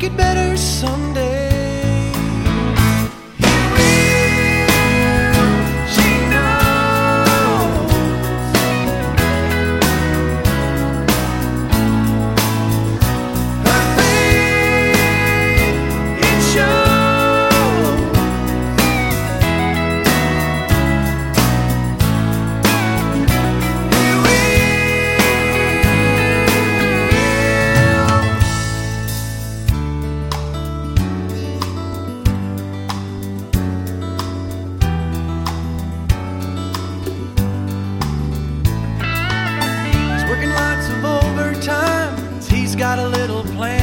make it better someday. Got a little plan.